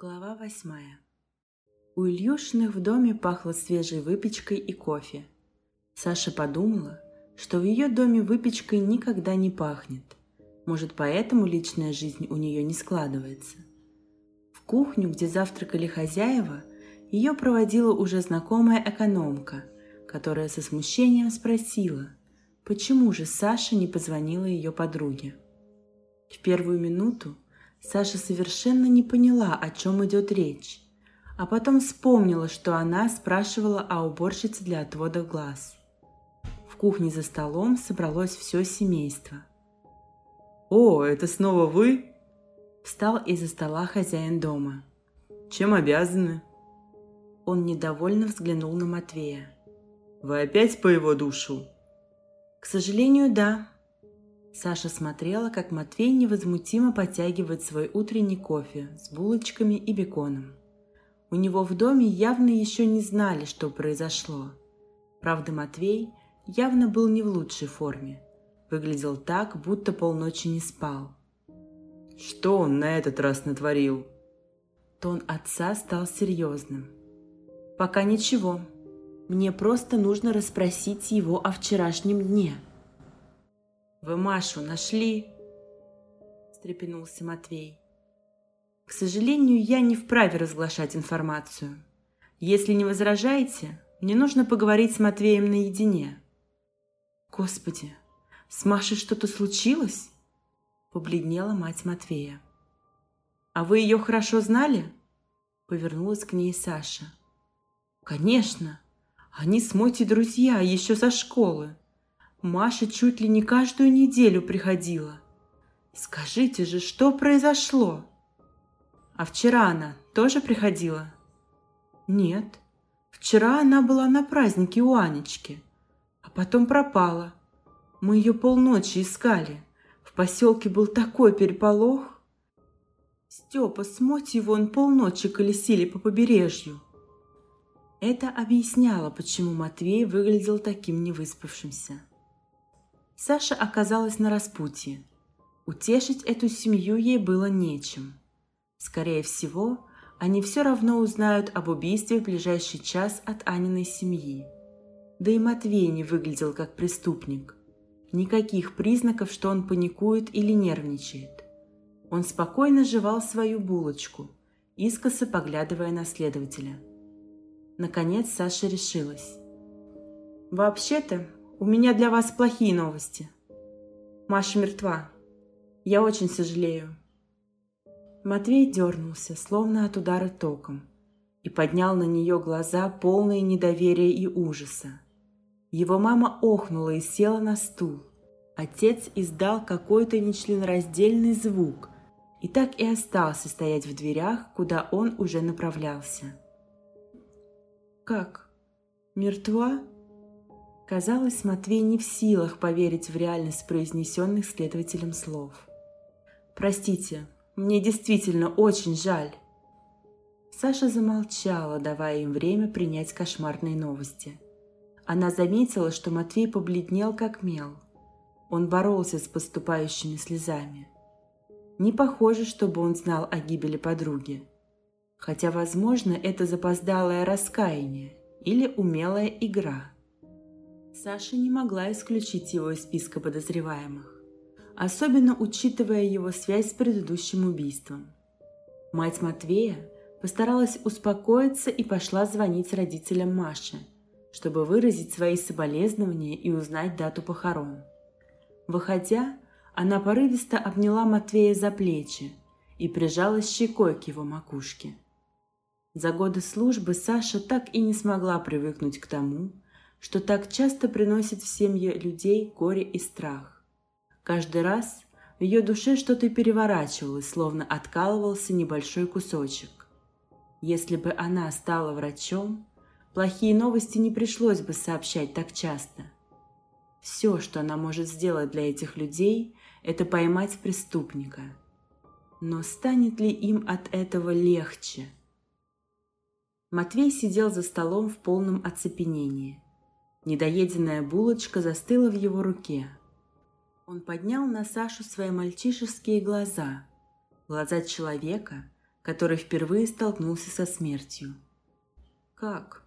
Глава восьмая. У Ильюшиных в доме пахло свежей выпечкой и кофе. Саша подумала, что в ее доме выпечкой никогда не пахнет. Может, поэтому личная жизнь у нее не складывается. В кухню, где завтракали хозяева, ее проводила уже знакомая экономка, которая со смущением спросила, почему же Саша не позвонила ее подруге. В первую минуту Саша совершенно не поняла, о чем идет речь, а потом вспомнила, что она спрашивала о уборщице для отвода глаз. В кухне за столом собралось все семейство. «О, это снова вы?» Встал из-за стола хозяин дома. «Чем обязаны?» Он недовольно взглянул на Матвея. «Вы опять по его душу?» «К сожалению, да», Саша смотрела, как Матвей невозмутимо подтягивает свой утренний кофе с булочками и беконом. У него в доме явно еще не знали, что произошло. Правда, Матвей явно был не в лучшей форме. Выглядел так, будто полночи не спал. Что он на этот раз натворил? Тон отца стал серьезным. Пока ничего. Мне просто нужно расспросить его о вчерашнем дне – «Вы Машу нашли?» – встрепенулся Матвей. «К сожалению, я не вправе разглашать информацию. Если не возражаете, мне нужно поговорить с Матвеем наедине». «Господи, с Машей что-то случилось?» – побледнела мать Матвея. «А вы ее хорошо знали?» – повернулась к ней Саша. «Конечно, они с Мотей друзья еще со школы», Маша чуть ли не каждую неделю приходила. Скажите же, что произошло? А вчера она тоже приходила? Нет. Вчера она была на празднике у Анечки, а потом пропала. Мы ее полночи искали. В поселке был такой переполох. Степа с Мотей вон полночи колесили по побережью. Это объясняло, почему Матвей выглядел таким невыспавшимся. Саша оказалась на распутье. Утешить эту семью ей было нечем. Скорее всего, они все равно узнают об убийстве в ближайший час от Аниной семьи. Да и Матвей не выглядел как преступник. Никаких признаков, что он паникует или нервничает. Он спокойно жевал свою булочку, искоса поглядывая на следователя. Наконец Саша решилась. «Вообще-то у меня для вас плохие новости. Маша мертва. Я очень сожалею. Матвей дернулся, словно от удара током, и поднял на нее глаза, полные недоверия и ужаса. Его мама охнула и села на стул. Отец издал какой-то нечленораздельный звук и так и остался стоять в дверях, куда он уже направлялся. «Как? Мертва?» Казалось, Матвей не в силах поверить в реальность произнесенных следователем слов. «Простите, мне действительно очень жаль». Саша замолчала, давая им время принять кошмарные новости. Она заметила, что Матвей побледнел как мел. Он боролся с поступающими слезами. Не похоже, чтобы он знал о гибели подруги. Хотя, возможно, это запоздалое раскаяние или умелая игра – Саша не могла исключить его из списка подозреваемых, особенно учитывая его связь с предыдущим убийством. Мать Матвея постаралась успокоиться и пошла звонить родителям Маши, чтобы выразить свои соболезнования и узнать дату похорон. Выходя, она порывисто обняла Матвея за плечи и прижалась щекой к его макушке. За годы службы Саша так и не смогла привыкнуть к тому, что так часто приносит в семье людей горе и страх. Каждый раз в ее душе что-то переворачивалось, словно откалывался небольшой кусочек. Если бы она стала врачом, плохие новости не пришлось бы сообщать так часто. Все, что она может сделать для этих людей, это поймать преступника. Но станет ли им от этого легче? Матвей сидел за столом в полном оцепенении – Недоеденная булочка застыла в его руке. Он поднял на Сашу свои мальчишеские глаза, глаза человека, который впервые столкнулся со смертью. Как?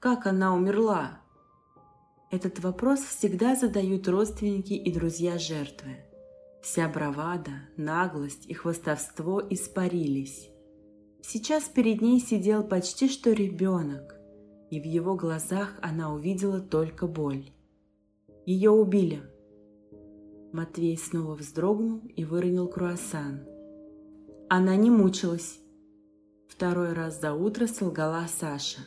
Как она умерла? Этот вопрос всегда задают родственники и друзья жертвы. Вся бравада, наглость и хвостовство испарились. Сейчас перед ней сидел почти что ребенок, и в его глазах она увидела только боль. Ее убили. Матвей снова вздрогнул и выронил круассан. Она не мучилась. Второй раз за утро солгала Саша,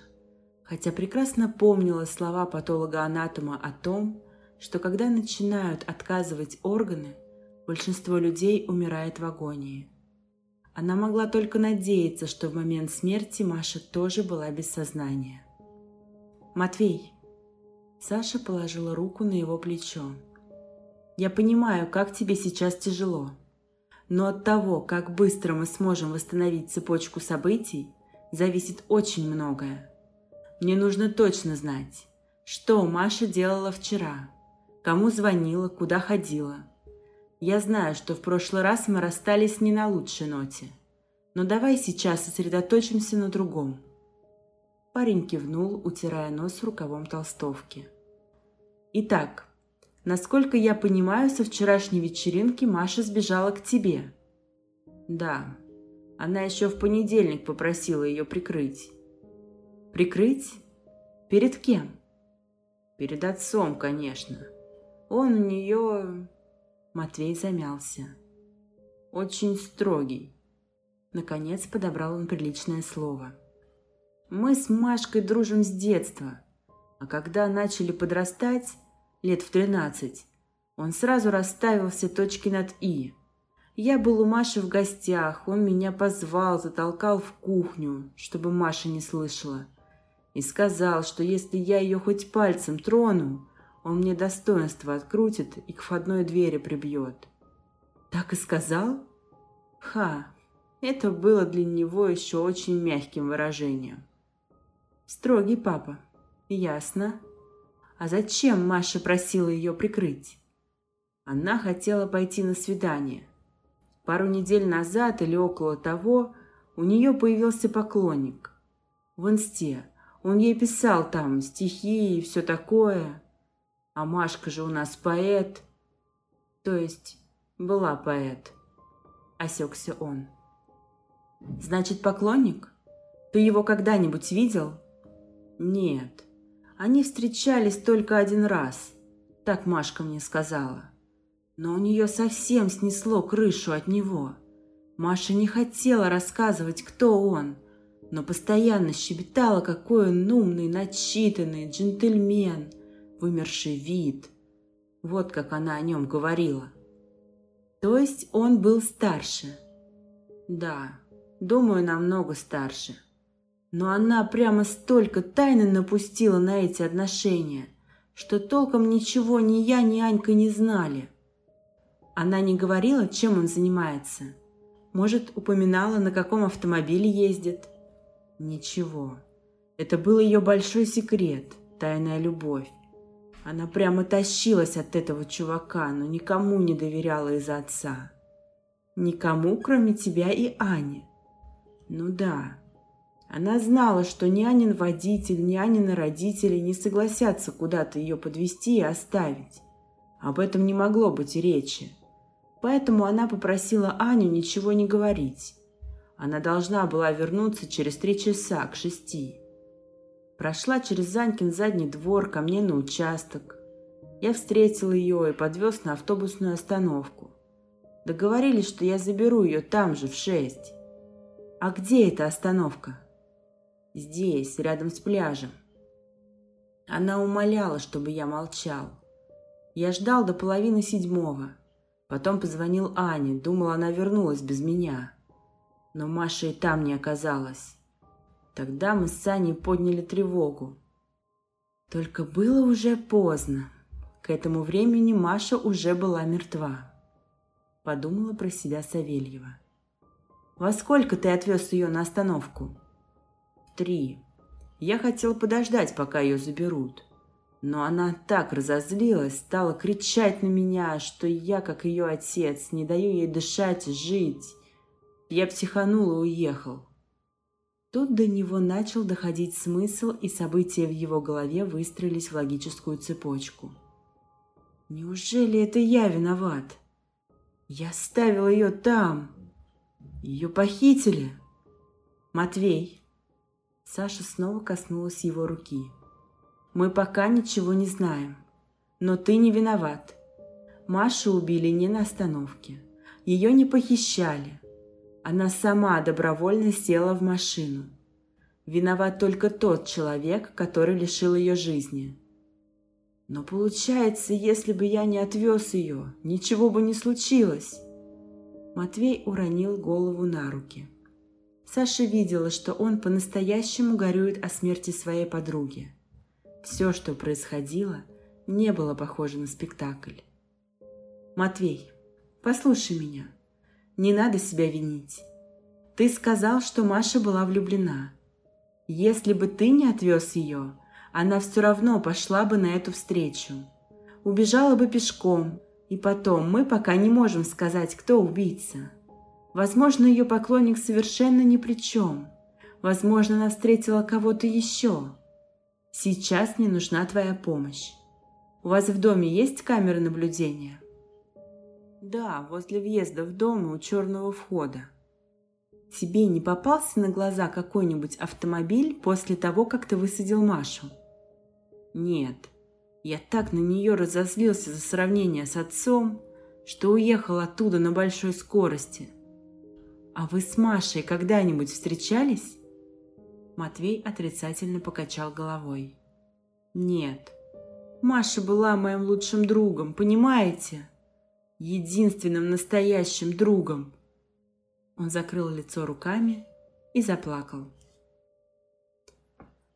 хотя прекрасно помнила слова патолога-анатома о том, что когда начинают отказывать органы, большинство людей умирает в агонии. Она могла только надеяться, что в момент смерти Маша тоже была без сознания. «Матвей!» Саша положила руку на его плечо. «Я понимаю, как тебе сейчас тяжело. Но от того, как быстро мы сможем восстановить цепочку событий, зависит очень многое. Мне нужно точно знать, что Маша делала вчера, кому звонила, куда ходила. Я знаю, что в прошлый раз мы расстались не на лучшей ноте. Но давай сейчас сосредоточимся на другом. Парень кивнул, утирая нос рукавом толстовки. Итак, Насколько я понимаю, со вчерашней вечеринки Маша сбежала к тебе. Да, она еще в понедельник попросила ее прикрыть. Прикрыть? Перед кем? Перед отцом, конечно. Он у нее... Матвей замялся. Очень строгий. Наконец подобрал он приличное слово. Мы с Машкой дружим с детства. А когда начали подрастать, лет в тринадцать. Он сразу расставил все точки над «и». Я был у Маши в гостях, он меня позвал, затолкал в кухню, чтобы Маша не слышала. И сказал, что если я ее хоть пальцем трону, он мне достоинство открутит и к входной двери прибьет. Так и сказал? Ха, это было для него еще очень мягким выражением. Строгий папа. Ясно. А зачем Маша просила ее прикрыть? Она хотела пойти на свидание. Пару недель назад или около того у нее появился поклонник. В инсте. Он ей писал там стихи и все такое. А Машка же у нас поэт. То есть была поэт. Осекся он. Значит, поклонник? Ты его когда-нибудь видел? Нет. Они встречались только один раз, так Машка мне сказала. Но у нее совсем снесло крышу от него. Маша не хотела рассказывать, кто он, но постоянно щебетала, какой он умный, начитанный, джентльмен, вымерший вид. Вот как она о нем говорила. То есть он был старше? Да, думаю, намного старше. Но она прямо столько тайны напустила на эти отношения, что толком ничего ни я, ни Анька не знали. Она не говорила, чем он занимается. Может, упоминала, на каком автомобиле ездит. Ничего. Это был ее большой секрет, тайная любовь. Она прямо тащилась от этого чувака, но никому не доверяла из-за отца. Никому, кроме тебя и Ани. Ну да, она знала, что ни Анин водитель, ни Анины родители не согласятся куда-то ее подвести и оставить. Об этом не могло быть речи. Поэтому она попросила Аню ничего не говорить. Она должна была вернуться через три часа к шести. Прошла через Занькин задний двор ко мне на участок. Я встретил ее и подвез на автобусную остановку. Договорились, что я заберу ее там же в шесть. А где эта остановка? Здесь, рядом с пляжем. Она умоляла, чтобы я молчал. Я ждал до половины седьмого. Потом позвонил Ане, думал, она вернулась без меня. Но Маша и там не оказалась. Тогда мы с Аней подняли тревогу. Только было уже поздно. К этому времени Маша уже была мертва. Подумала про себя Савельева. «Во сколько ты отвез ее на остановку?» Три. Я хотел подождать, пока ее заберут. Но она так разозлилась, стала кричать на меня, что я, как ее отец, не даю ей дышать и жить. Я психанул и уехал. Тут до него начал доходить смысл, и события в его голове выстроились в логическую цепочку. Неужели это я виноват? Я ставил ее там. Ее похитили. Матвей. Саша снова коснулась его руки. Мы пока ничего не знаем. Но ты не виноват. Машу убили не на остановке. Ее не похищали. Она сама добровольно села в машину. Виноват только тот человек, который лишил ее жизни. Но получается, если бы я не отвез ее, ничего бы не случилось. Матвей уронил голову на руки. Саша видела, что он по-настоящему горюет о смерти своей подруги. Все, что происходило, не было похоже на спектакль. «Матвей, послушай меня. Не надо себя винить. Ты сказал, что Маша была влюблена. Если бы ты не отвез ее, она все равно пошла бы на эту встречу. Убежала бы пешком, и потом мы пока не можем сказать, кто убийца. Возможно, ее поклонник совершенно ни при чем. Возможно, она встретила кого-то еще. Сейчас мне нужна твоя помощь. У вас в доме есть камеры наблюдения? Да, возле въезда в дом и у черного входа. Тебе не попался на глаза какой-нибудь автомобиль после того, как ты высадил Машу? Нет, я так на нее разозлился за сравнение с отцом, что уехал оттуда на большой скорости. А вы с Машей когда-нибудь встречались? Матвей отрицательно покачал головой. Нет, Маша была моим лучшим другом, понимаете? Единственным настоящим другом. Он закрыл лицо руками и заплакал.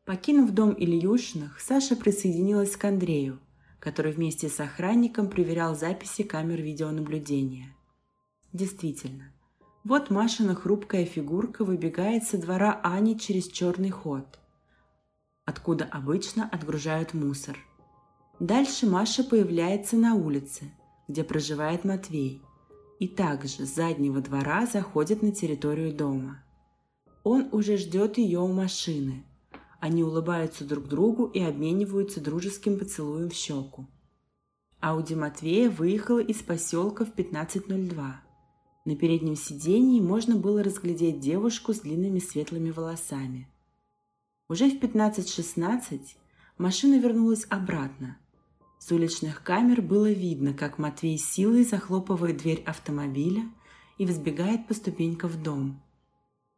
Покинув дом Ильюшиных, Саша присоединилась к Андрею, который вместе с охранником проверял записи камер видеонаблюдения. Действительно, вот Машина хрупкая фигурка выбегает со двора Ани через черный ход, откуда обычно отгружают мусор. Дальше Маша появляется на улице, где проживает Матвей, и также с заднего двора заходит на территорию дома. Он уже ждет ее у машины – они улыбаются друг другу и обмениваются дружеским поцелуем в щеку. Ауди Матвея выехала из поселка в 15.02. На переднем сидении можно было разглядеть девушку с длинными светлыми волосами. Уже в 15.16 машина вернулась обратно. С уличных камер было видно, как Матвей силой захлопывает дверь автомобиля и взбегает по ступенькам в дом.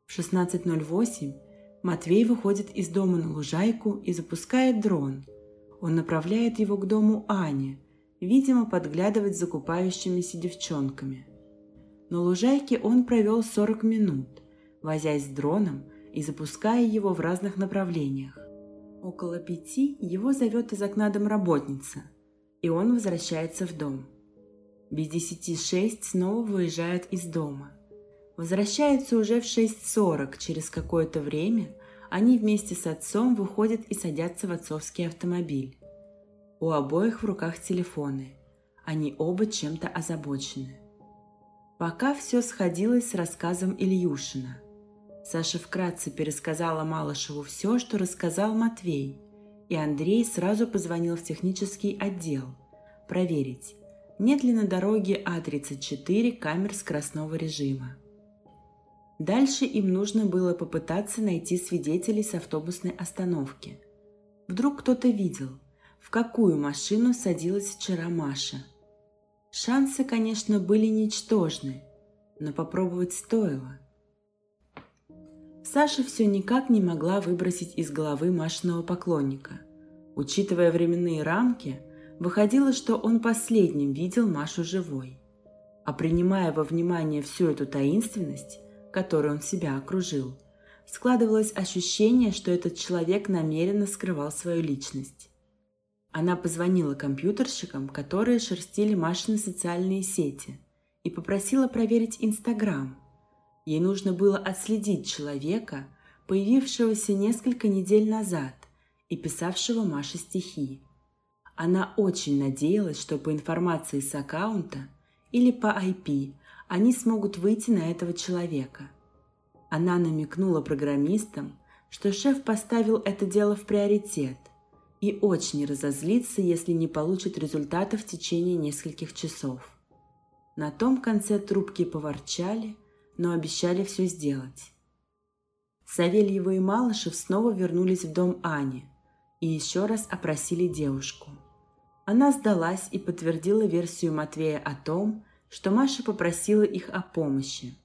В 16.08 Матвей выходит из дома на лужайку и запускает дрон. Он направляет его к дому Ани, видимо, подглядывать за купающимися девчонками. На лужайке он провел 40 минут, возясь с дроном и запуская его в разных направлениях. Около пяти его зовет из окна домработница, и он возвращается в дом. Без десяти шесть снова выезжает из дома – Возвращается уже в 6.40. Через какое-то время они вместе с отцом выходят и садятся в отцовский автомобиль. У обоих в руках телефоны. Они оба чем-то озабочены. Пока все сходилось с рассказом Ильюшина. Саша вкратце пересказала Малышеву все, что рассказал Матвей, и Андрей сразу позвонил в технический отдел проверить, нет ли на дороге А34 камер скоростного режима. Дальше им нужно было попытаться найти свидетелей с автобусной остановки. Вдруг кто-то видел, в какую машину садилась вчера Маша. Шансы, конечно, были ничтожны, но попробовать стоило. Саша все никак не могла выбросить из головы Машиного поклонника. Учитывая временные рамки, выходило, что он последним видел Машу живой. А принимая во внимание всю эту таинственность, которой он себя окружил, складывалось ощущение, что этот человек намеренно скрывал свою личность. Она позвонила компьютерщикам, которые шерстили Машины социальные сети, и попросила проверить Инстаграм. Ей нужно было отследить человека, появившегося несколько недель назад и писавшего Маше стихи. Она очень надеялась, что по информации с аккаунта или по IP они смогут выйти на этого человека. Она намекнула программистам, что шеф поставил это дело в приоритет и очень разозлится, если не получит результата в течение нескольких часов. На том конце трубки поворчали, но обещали все сделать. Савельева и Малышев снова вернулись в дом Ани и еще раз опросили девушку. Она сдалась и подтвердила версию Матвея о том, что Маша попросила их о помощи.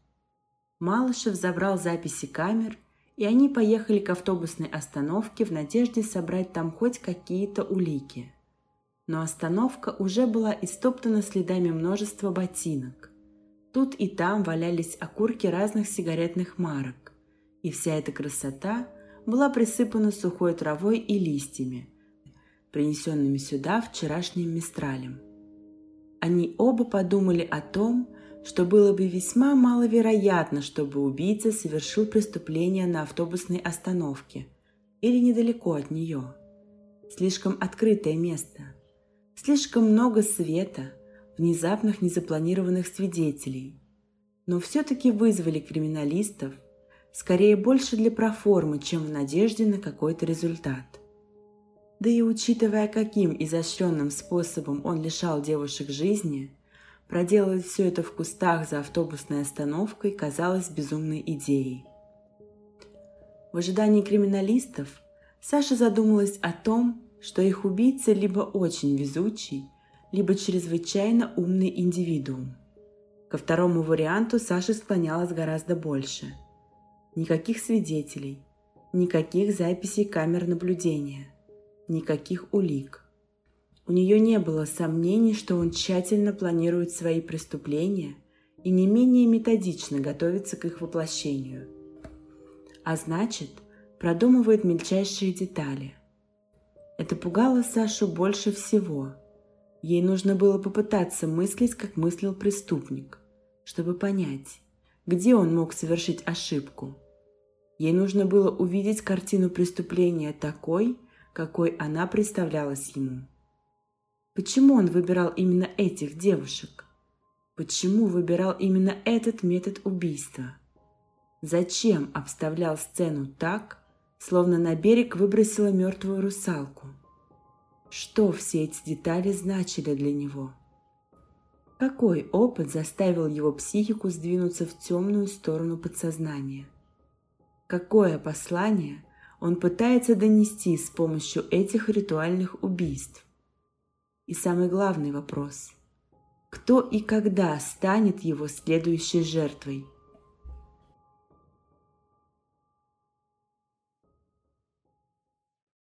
Малышев забрал записи камер, и они поехали к автобусной остановке в надежде собрать там хоть какие-то улики. Но остановка уже была истоптана следами множества ботинок. Тут и там валялись окурки разных сигаретных марок и вся эта красота была присыпана сухой травой и листьями, принесенными сюда вчерашним мистралем. Они оба подумали о том, что было бы весьма маловероятно, чтобы убийца совершил преступление на автобусной остановке или недалеко от нее. Слишком открытое место, слишком много света, внезапных незапланированных свидетелей. Но все-таки вызвали криминалистов – скорее больше для проформы, чем в надежде на какой-то результат. Да и учитывая, каким изощренным способом он лишал девушек жизни, проделать все это в кустах за автобусной остановкой казалось безумной идеей. В ожидании криминалистов Саша задумалась о том, что их убийца либо очень везучий, либо чрезвычайно умный индивидуум. Ко второму варианту Саша склонялась гораздо больше – Никаких свидетелей, никаких записей камер наблюдения, никаких улик. У нее не было сомнений, что он тщательно планирует свои преступления и не менее методично готовится к их воплощению. А значит, продумывает мельчайшие детали. Это пугало Сашу больше всего. Ей нужно было попытаться мыслить, как мыслил преступник, чтобы понять, где он мог совершить ошибку – Ей нужно было увидеть картину преступления такой, какой она представлялась ему. Почему он выбирал именно этих девушек? Почему выбирал именно этот метод убийства? Зачем обставлял сцену так, словно на берег выбросила мертвую русалку? Что все эти детали значили для него? Какой опыт заставил его психику сдвинуться в темную сторону подсознания – какое послание он пытается донести с помощью этих ритуальных убийств. И самый главный вопрос – кто и когда станет его следующей жертвой –